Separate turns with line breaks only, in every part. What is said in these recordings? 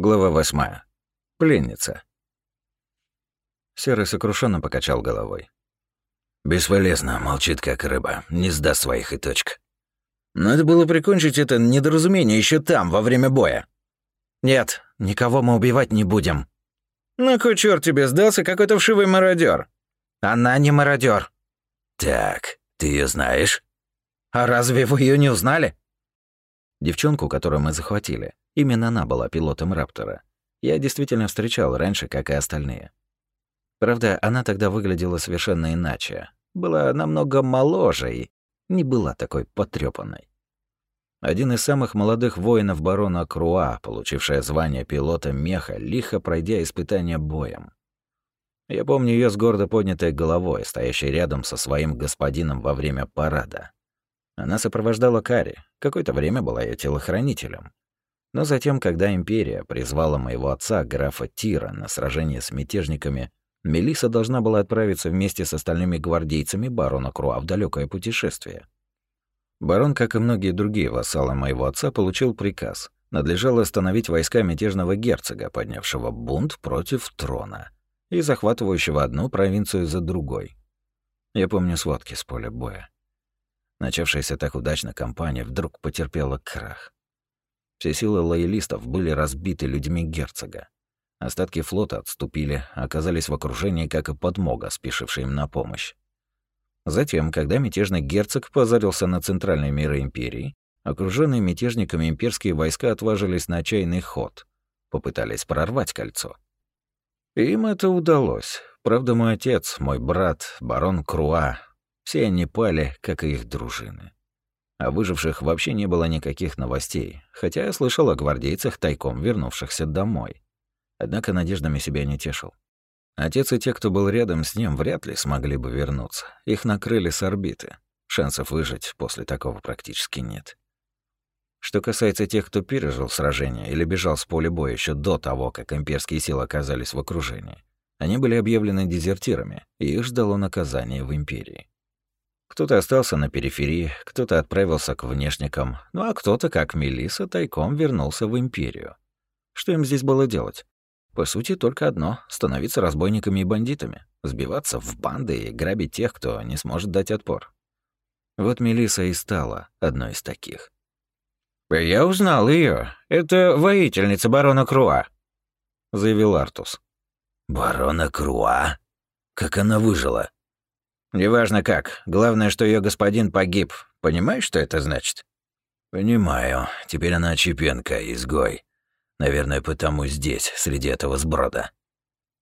Глава восьмая. Пленница. Серый сокрушенно покачал головой.
«Бесполезно, молчит как рыба, не сдаст своих и точка.
Надо было прикончить это недоразумение еще там, во время боя».
«Нет, никого мы убивать не будем».
«На кой черт тебе сдался какой-то вшивый мародер?
«Она не мародер.
«Так, ты ее знаешь?»
«А разве вы ее не узнали?»
Девчонку, которую мы захватили, именно она была пилотом Раптора. Я действительно встречал раньше, как и остальные. Правда, она тогда выглядела совершенно иначе. Была намного моложе и не была такой потрёпанной. Один из самых молодых воинов барона Круа, получившая звание пилота меха, лихо пройдя испытания боем. Я помню ее с гордо поднятой головой, стоящей рядом со своим господином во время парада. Она сопровождала Кари, какое-то время была ее телохранителем. Но затем, когда Империя призвала моего отца, графа Тира, на сражение с мятежниками, Мелиса должна была отправиться вместе с остальными гвардейцами барона Круа в далекое путешествие. Барон, как и многие другие вассалы моего отца, получил приказ. Надлежало остановить войска мятежного герцога, поднявшего бунт против трона и захватывающего одну провинцию за другой. Я помню сводки с поля боя. Начавшаяся так удачно кампания вдруг потерпела крах. Все силы лоялистов были разбиты людьми герцога. Остатки флота отступили, оказались в окружении, как и подмога, спешившая им на помощь. Затем, когда мятежный герцог позарился на центральные миры империи, окруженные мятежниками имперские войска отважились на отчаянный ход, попытались прорвать кольцо. Им это удалось. Правда, мой отец, мой брат, барон Круа, все они пали, как и их дружины. О выживших вообще не было никаких новостей, хотя я слышал о гвардейцах, тайком вернувшихся домой. Однако надеждами себя не тешил. Отец и те, кто был рядом с ним, вряд ли смогли бы вернуться. Их накрыли с орбиты. Шансов выжить после такого практически нет. Что касается тех, кто пережил сражение или бежал с поля боя еще до того, как имперские силы оказались в окружении, они были объявлены дезертирами, и их ждало наказание в империи. Кто-то остался на периферии, кто-то отправился к внешникам, ну а кто-то, как Мелиса, тайком вернулся в империю. Что им здесь было делать? По сути, только одно — становиться разбойниками и бандитами, сбиваться в банды и грабить тех, кто не сможет дать отпор. Вот Мелиса и стала одной из таких.
«Я узнал ее. Это воительница барона Круа», — заявил Артус.
«Барона Круа? Как она выжила?»
Неважно как. Главное, что ее господин погиб. Понимаешь, что это значит?
Понимаю. Теперь она Чепенко, изгой. Наверное, потому здесь, среди этого сброда.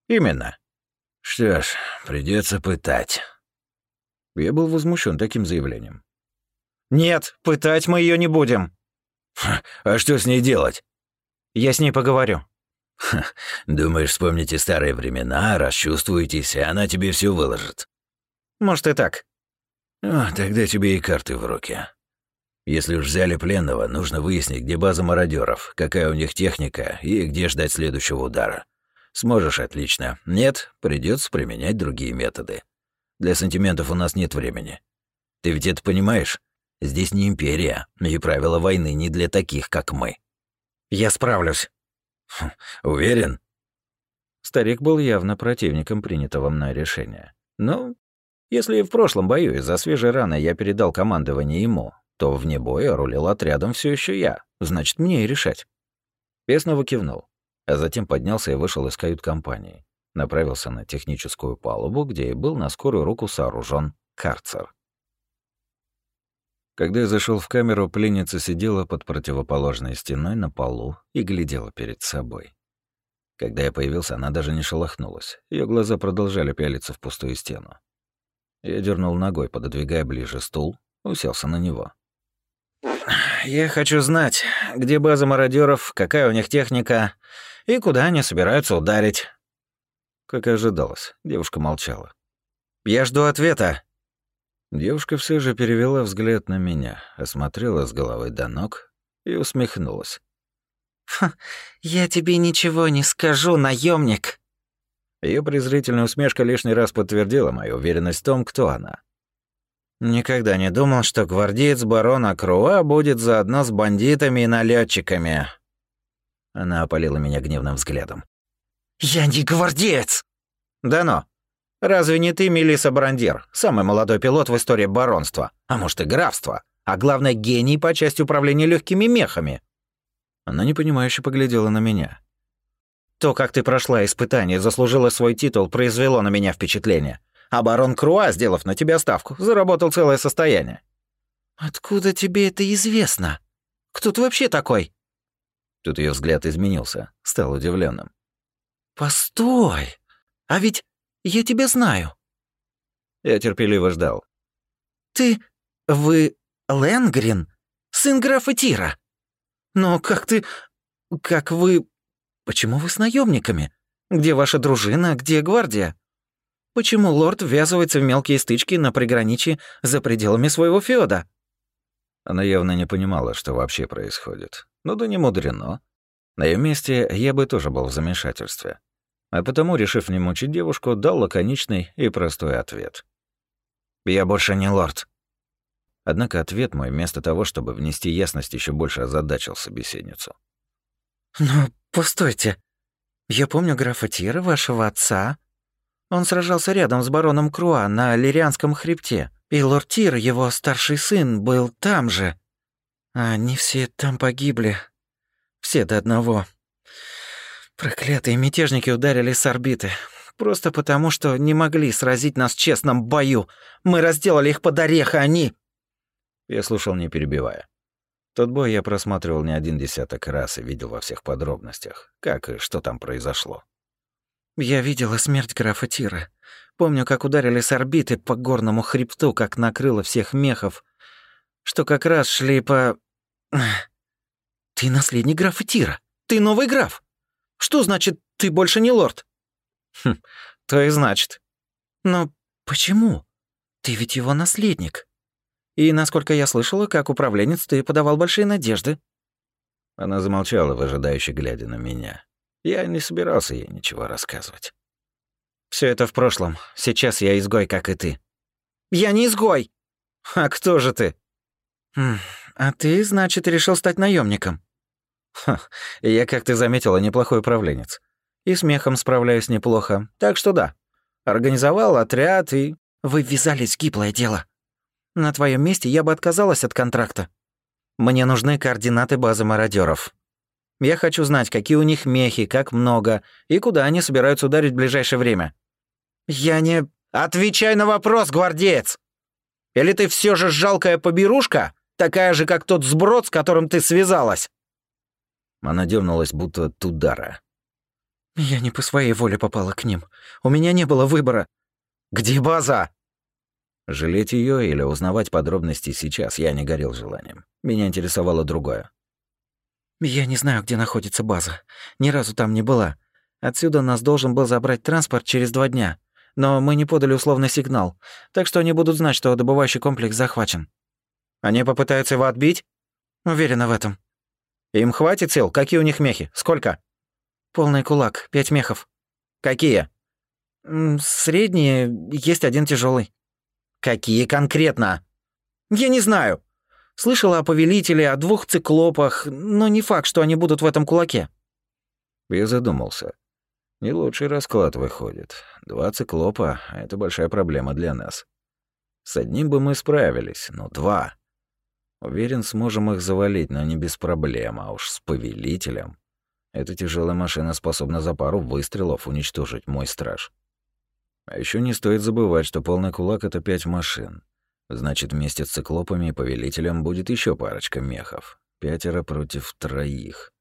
Именно.
Что ж, придется пытать.
Я был возмущен таким заявлением.
Нет, пытать мы ее не будем.
А что с ней делать?
Я с ней поговорю.
Думаешь, вспомните старые времена, расчувствуетесь, и она тебе все выложит.
Может и так.
О, тогда тебе и карты в руки. Если уж взяли пленного, нужно выяснить, где база мародеров, какая у них техника и где ждать следующего удара. Сможешь отлично. Нет, придется применять другие методы. Для сантиментов у нас нет времени. Ты ведь это понимаешь? Здесь не империя, и правила войны не для таких, как мы.
Я справлюсь.
Хм, уверен?
Старик был явно противником принятого мной решения. Но если в прошлом бою из-за свежей раны я передал командование ему, то вне боя рулил отрядом все еще я. Значит, мне и решать. Я снова кивнул, а затем поднялся и вышел из кают-компании. Направился на техническую палубу, где и был на скорую руку сооружен карцер. Когда я зашел в камеру, пленница сидела под противоположной стеной на полу и глядела перед собой. Когда я появился, она даже не шелохнулась. Ее глаза продолжали пялиться в пустую стену. Я дернул ногой, пододвигая ближе стул, уселся на него.
«Я хочу знать, где база мародеров, какая у них техника и куда они собираются ударить».
Как и ожидалось, девушка молчала.
«Я жду ответа».
Девушка все же перевела взгляд на меня, осмотрела с головы до ног и усмехнулась.
«Я тебе ничего не скажу, наемник.
Ее презрительная усмешка лишний раз подтвердила мою уверенность в том, кто она.
Никогда не думал, что гвардеец барона Круа будет заодно с бандитами и налетчиками.
Она опалила меня гневным взглядом.
«Я не гвардеец!» «Да но! Разве не ты Мелисса Брандер, самый молодой пилот в истории баронства, а может и графства, а главное гений по части управления легкими мехами?»
Она непонимающе поглядела на меня.
«То, как ты прошла испытание, заслужила свой титул, произвело на меня впечатление. А барон Круа, сделав на тебя ставку, заработал целое состояние». «Откуда тебе это известно? Кто ты вообще такой?»
Тут ее взгляд изменился, стал удивленным.
«Постой! А ведь я тебя знаю».
Я терпеливо ждал.
«Ты... вы... Ленгрин? Сын графа Тира? Но как ты... как вы... Почему вы с наемниками? Где ваша дружина, где гвардия? Почему лорд ввязывается в мелкие стычки на приграничье за пределами своего феода?»
Она явно не понимала, что вообще происходит. Ну да не мудрено. На ее месте я бы тоже был в замешательстве. А потому, решив не мучить девушку, дал лаконичный и простой ответ. «Я больше не лорд». Однако ответ мой, вместо того, чтобы внести ясность, еще больше озадачил собеседницу.
«Но постойте. Я помню графа Тира, вашего отца. Он сражался рядом с бароном Круа на Лирианском хребте, и лорд Тир, его старший сын, был там же. Они все там погибли. Все до одного. Проклятые мятежники ударили с орбиты. Просто потому, что не могли сразить нас в честном бою. Мы разделали их под орех, а они...
Я слушал, не перебивая. Тот бой я просматривал не один десяток раз и видел во всех подробностях, как и что там произошло.
Я видела смерть графа Тира. Помню, как ударили с орбиты по горному хребту, как накрыло всех мехов, что как раз шли по... Ты наследник графа Тира. Ты новый граф. Что значит, ты больше не лорд?
Хм, то и значит.
Но почему? Ты ведь его наследник. И, насколько я слышала, как управленец ты подавал большие надежды.
Она замолчала, выжидающе глядя на меня. Я не собирался ей ничего рассказывать.
Все это в прошлом. Сейчас я изгой, как и ты. Я не изгой. А кто же ты? Хм, а ты, значит, решил стать наемником?
Ха, я, как ты заметила, неплохой управленец. И смехом справляюсь неплохо. Так что да. Организовал отряд и...
Вы ввязались в гиблое дело. На твоем месте я бы отказалась от контракта. Мне нужны координаты базы мародеров. Я хочу знать, какие у них мехи, как много, и куда они собираются ударить в ближайшее время. Я не... Отвечай на вопрос, гвардеец! Или ты все же жалкая поберушка, такая же, как тот сброд, с которым ты связалась?»
Она дернулась, будто от удара.
«Я не по своей воле попала к ним. У меня не было выбора. Где база?»
Жалеть ее или узнавать подробности сейчас я не горел желанием. Меня интересовало другое.
«Я не знаю, где находится база. Ни разу там не была. Отсюда нас должен был забрать транспорт через два дня. Но мы не подали условный сигнал, так что они будут знать, что добывающий комплекс захвачен. Они попытаются его отбить? Уверена в этом. Им хватит сил? Какие у них мехи? Сколько? Полный кулак, пять мехов. Какие? Средние, есть один тяжелый. Какие конкретно? Я не знаю. Слышала о повелителе, о двух циклопах, но не факт, что они будут в этом кулаке.
Я задумался. Не лучший расклад выходит. Два циклопа — это большая проблема для нас. С одним бы мы справились, но два. Уверен, сможем их завалить, но не без проблем, а уж с повелителем. Эта тяжелая машина способна за пару выстрелов уничтожить мой страж. А еще не стоит забывать, что полный кулак — это пять машин. Значит, вместе с циклопами и повелителем будет еще парочка мехов. Пятеро против троих.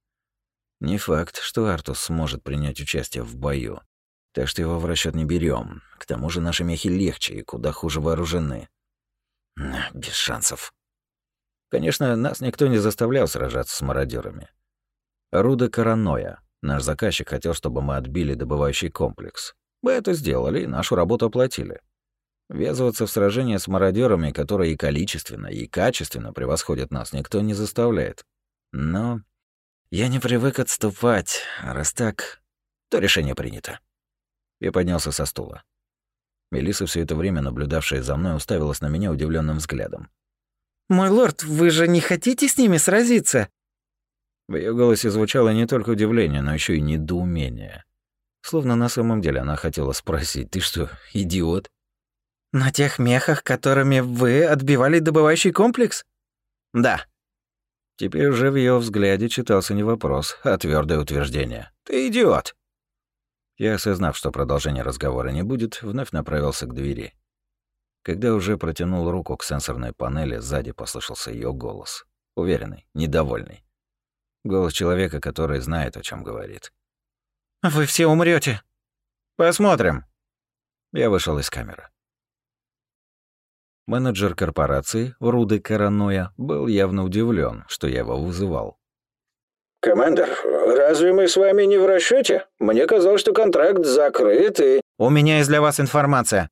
Не факт, что Артус сможет принять участие в бою. Так что его в расчет не берем. К тому же наши мехи легче и куда хуже вооружены. Без шансов. Конечно, нас никто не заставлял сражаться с мародерами. Руда Караноя. Наш заказчик хотел, чтобы мы отбили добывающий комплекс. Мы это сделали и нашу работу оплатили. Ввязываться в сражение с мародерами, которые и количественно, и качественно превосходят нас, никто не заставляет. Но я не привык отступать, а раз так, то решение принято. Я поднялся со стула. Мелиса, все это время наблюдавшая за мной, уставилась на меня удивленным взглядом.
«Мой лорд, вы же не хотите с ними сразиться?»
В ее голосе звучало не только удивление, но еще и недоумение. Словно на самом деле она хотела спросить, ты что, идиот?
На тех мехах, которыми вы отбивали добывающий комплекс? Да.
Теперь уже в ее взгляде читался не вопрос, а твердое утверждение. Ты идиот. Я, осознав, что продолжения разговора не будет, вновь направился к двери. Когда уже протянул руку к сенсорной панели, сзади послышался ее голос. Уверенный, недовольный. Голос человека, который знает, о чем говорит.
«Вы все умрете.
«Посмотрим». Я вышел из камеры. Менеджер корпорации, Руды Караноя, был явно удивлен, что я его вызывал.
«Командор, разве мы с вами не в расчете? Мне казалось, что контракт закрыт и...»
«У меня есть для вас информация».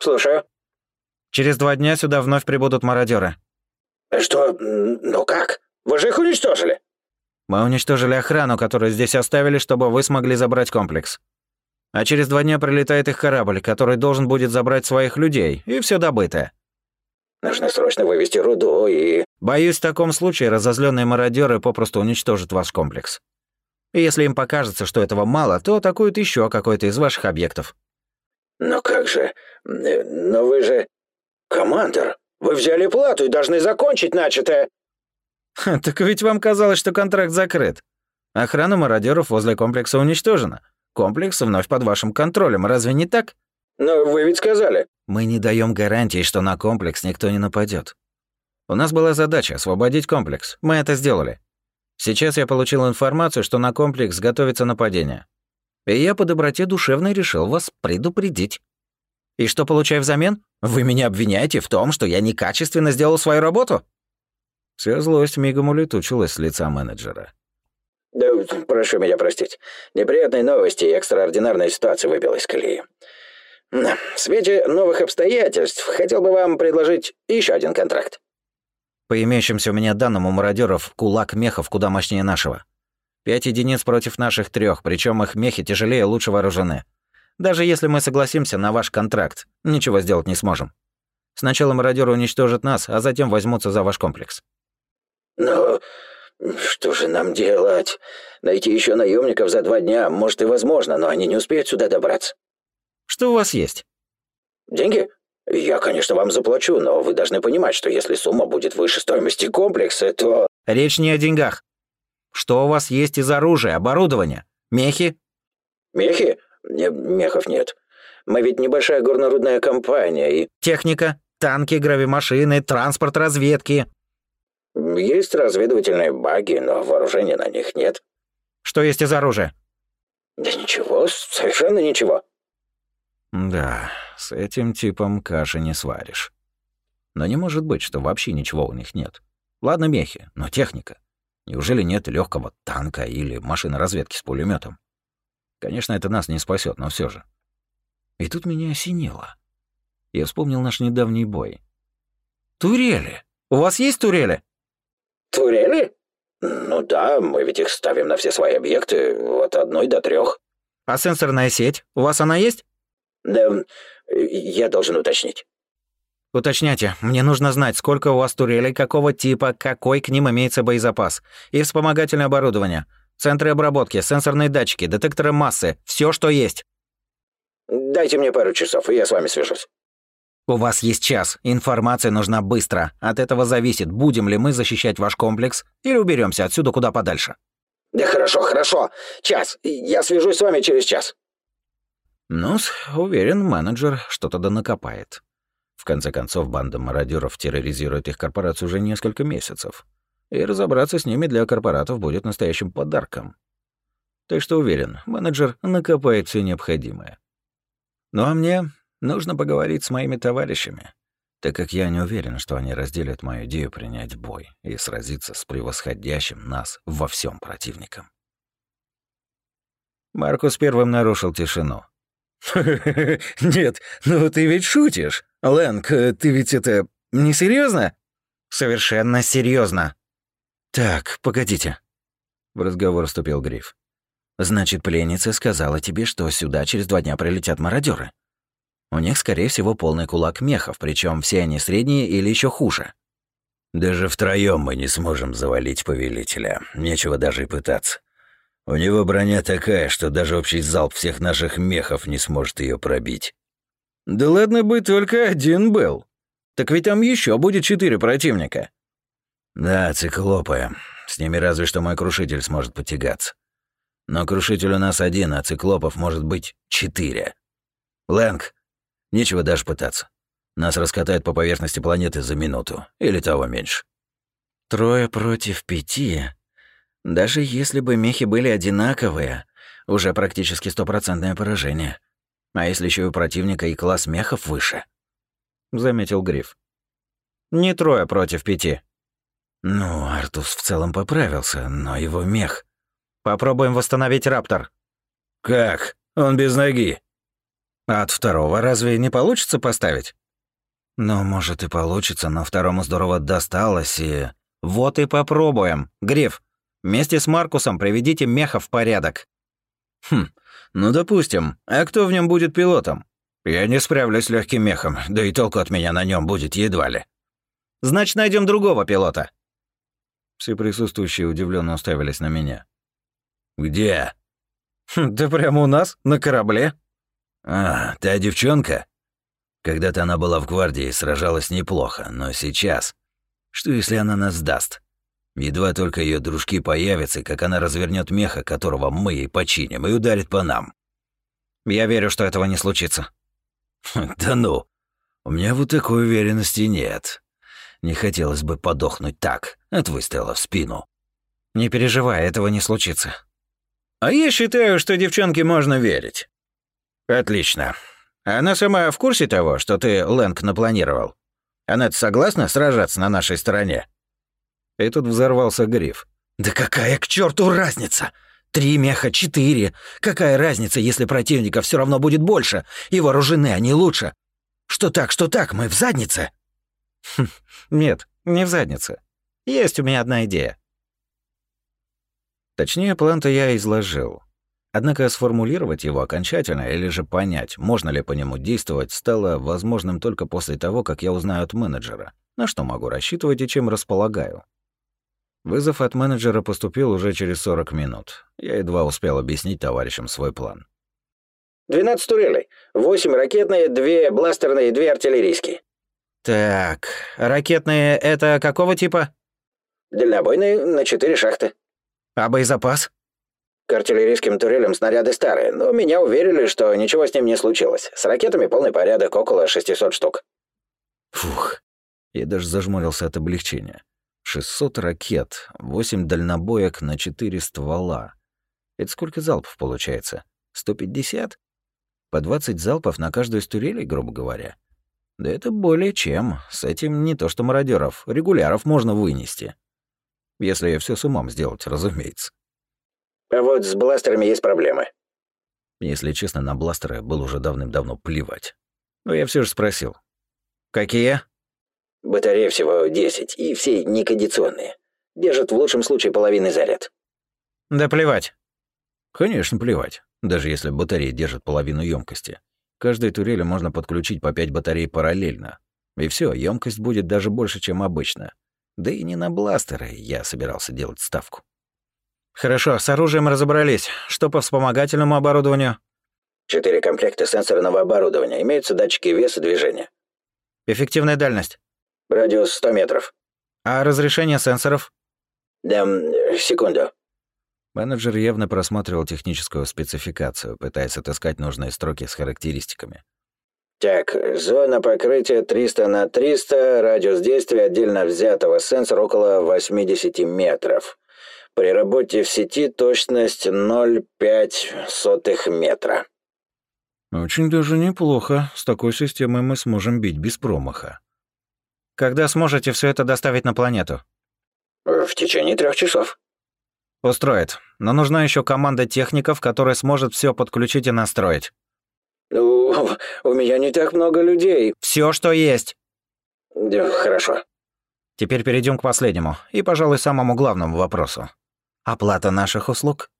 «Слушаю».
«Через два дня сюда вновь прибудут мародеры.
«Что? Ну как? Вы же их уничтожили?»
Мы уничтожили охрану, которую здесь оставили, чтобы вы смогли забрать комплекс. А через два дня прилетает их корабль, который должен будет забрать своих людей, и все добытое.
Нужно срочно вывести руду и...
Боюсь, в таком случае разозленные мародеры попросту уничтожат ваш комплекс. И если им покажется, что этого мало, то атакуют еще какой-то из ваших объектов.
Но как же... Но вы же... Командор, вы взяли плату и должны закончить начатое.
Так ведь вам казалось, что контракт закрыт. Охрана мародеров возле комплекса уничтожена. Комплекс вновь под вашим контролем, разве не так?
Но вы ведь сказали.
Мы не даем гарантии, что на комплекс никто не нападет. У нас была задача освободить комплекс. Мы это сделали. Сейчас я получил информацию, что на комплекс готовится нападение. И я по доброте душевной решил вас предупредить. И что получаю взамен? Вы меня обвиняете в том, что я некачественно сделал свою работу?
Вся злость мигом улетучилась с лица менеджера.
Да, прошу меня простить. Неприятные новости и экстраординарная ситуация выбила из колеи. В свете новых обстоятельств хотел бы вам предложить еще один контракт.
По имеющимся у меня данным, у мародеров кулак мехов куда мощнее нашего. Пять единиц против наших трех, причем их мехи тяжелее и лучше вооружены. Даже если мы согласимся на ваш контракт, ничего сделать не сможем. Сначала мародеры уничтожат нас, а затем возьмутся за ваш комплекс.
Но что же нам делать? Найти еще наемников за два дня, может и возможно, но они не успеют сюда добраться.
Что у вас есть?
Деньги? Я, конечно, вам заплачу, но вы должны понимать, что если сумма будет выше стоимости комплекса, то...
Речь не о деньгах. Что у вас есть из оружия, оборудования? Мехи?
Мехи? Не, мехов нет. Мы ведь небольшая горнорудная компания и...
Техника, танки, гравимашины, транспорт разведки.
Есть разведывательные баги, но вооружения на них нет.
Что есть из оружия?
Да ничего, совершенно ничего.
Да, с этим типом каши не сваришь. Но не может быть, что вообще ничего у них нет. Ладно, мехи, но техника. Неужели нет легкого танка или машины разведки с пулеметом? Конечно, это нас не спасет, но все же. И тут меня осенило. Я вспомнил наш недавний бой.
Турели. У вас есть турели?
Турели? Ну да, мы ведь их ставим на все свои объекты от одной до трех.
А сенсорная сеть? У вас она есть?
Да, я должен уточнить.
Уточняйте. Мне нужно знать, сколько у вас турелей, какого типа, какой к ним имеется боезапас. И вспомогательное оборудование. Центры обработки, сенсорные датчики, детекторы массы. все, что есть.
Дайте мне пару часов, и я с вами свяжусь.
У вас есть час. Информация нужна быстро. От этого зависит, будем ли мы защищать ваш комплекс или уберемся отсюда куда подальше.
Да хорошо, хорошо. Час. Я свяжусь с вами через час.
ну уверен, менеджер что-то да накопает. В конце концов, банда мародеров терроризирует их корпорацию уже несколько месяцев. И разобраться с ними для корпоратов будет настоящим подарком. Так что уверен, менеджер накопает все необходимое. Ну а мне Нужно поговорить с моими товарищами, так как я не уверен, что они разделят мою идею принять бой и сразиться с превосходящим нас во всем противником. Маркус первым нарушил тишину.
«Нет, ну ты ведь шутишь. Лэнг, ты ведь это не серьезно? «Совершенно серьезно. «Так, погодите».
В разговор вступил Гриф.
«Значит, пленница сказала тебе, что сюда через два дня прилетят мародеры. У них, скорее всего, полный кулак мехов, причем все они средние или еще хуже.
Даже втроем мы не сможем завалить повелителя. Нечего даже и пытаться. У него броня такая, что даже общий залп всех наших мехов не сможет ее пробить.
Да ладно бы только один был. Так ведь там еще будет четыре противника.
Да, циклопы. С ними разве что мой крушитель сможет потягаться. Но крушитель у нас один, а циклопов может быть четыре. Лэнг, нечего даже пытаться. Нас раскатают по поверхности планеты за минуту, или того меньше.
Трое против пяти. Даже если бы мехи были одинаковые, уже практически стопроцентное поражение. А если еще и у противника и класс мехов выше?
Заметил Гриф. Не трое против пяти.
Ну, Артус в целом поправился, но его мех...
Попробуем восстановить Раптор.
Как? Он без ноги.
А от второго разве не получится поставить?
Ну, может и получится, но второму здорово досталось и...
Вот и попробуем. Гриф, вместе с Маркусом приведите меха в порядок. Хм, ну допустим. А кто в нем будет пилотом?
Я не справлюсь с легким мехом, да и толку от меня на нем будет едва ли.
Значит, найдем другого пилота.
Все присутствующие удивленно уставились на меня. «Где?»
хм, «Да прямо у нас, на корабле».
«А, та девчонка?» Когда-то она была в гвардии и сражалась неплохо, но сейчас... Что если она нас сдаст? Едва только ее дружки появятся, как она развернет меха, которого мы ей починим, и ударит по нам.
Я верю, что этого не случится.
Да ну, у меня вот такой уверенности нет. Не хотелось бы подохнуть так, от выстрела в спину.
Не переживай, этого не случится.
А я считаю, что девчонке можно верить.
Отлично. Она сама в курсе того, что ты Лэнг напланировал? она согласна сражаться на нашей стороне? И тут взорвался Гриф.
Да какая к черту разница? Три меха, четыре. Какая разница, если противника все равно будет больше, и вооружены они лучше? Что так, что так, мы в заднице?
Хм, нет, не в заднице. Есть у меня одна идея. Точнее, план-то я изложил. Однако сформулировать его окончательно или же понять, можно ли по нему действовать, стало возможным только после того, как я узнаю от менеджера, на что могу рассчитывать и чем располагаю. Вызов от менеджера поступил уже через 40 минут. Я едва успел объяснить товарищам свой план.
12 турелей, 8 ракетные, 2 бластерные и 2 артиллерийские.
Так, ракетные — это какого типа?
Дальнобойные на 4 шахты.
А боезапас?
К артиллерийским турелям снаряды старые, но меня уверили, что ничего с ним не случилось. С ракетами полный порядок, около 600 штук.
Фух, я даже зажмурился от облегчения. 600 ракет, 8 дальнобоек на 4 ствола. Это сколько залпов получается? 150? По 20 залпов на каждую из турелей, грубо говоря. Да это более чем. С этим не то что мародеров, регуляров можно вынести. Если все с умом сделать, разумеется.
А вот с бластерами есть проблемы.
Если честно, на бластеры было уже давным-давно плевать. Но я все же спросил. Какие?
Батареи всего 10, и все некондиционные. Держат в лучшем случае половинный заряд.
Да плевать. Конечно, плевать. Даже если батареи держат половину емкости. Каждой турели можно подключить по 5 батарей параллельно. И все, емкость будет даже больше, чем обычно. Да и не на бластеры я собирался делать ставку. Хорошо, с оружием разобрались. Что по вспомогательному оборудованию?
Четыре комплекта сенсорного оборудования. Имеются датчики веса движения.
Эффективная дальность?
Радиус 100 метров.
А разрешение сенсоров?
Да, секунду.
Менеджер явно просматривал техническую спецификацию, пытаясь отыскать нужные строки с характеристиками.
Так, зона покрытия 300 на 300, радиус действия отдельно взятого сенсора около 80 метров. При работе в сети точность 0,5 метра.
Очень даже неплохо. С такой системой мы сможем бить без промаха. Когда сможете все это доставить на планету?
В течение трех часов.
Устроит. Но нужна еще команда техников, которая сможет все подключить и настроить.
Ну, у меня не так много людей.
Все, что есть.
Хорошо.
Теперь перейдем к последнему и, пожалуй, самому главному вопросу. Оплата наших услуг?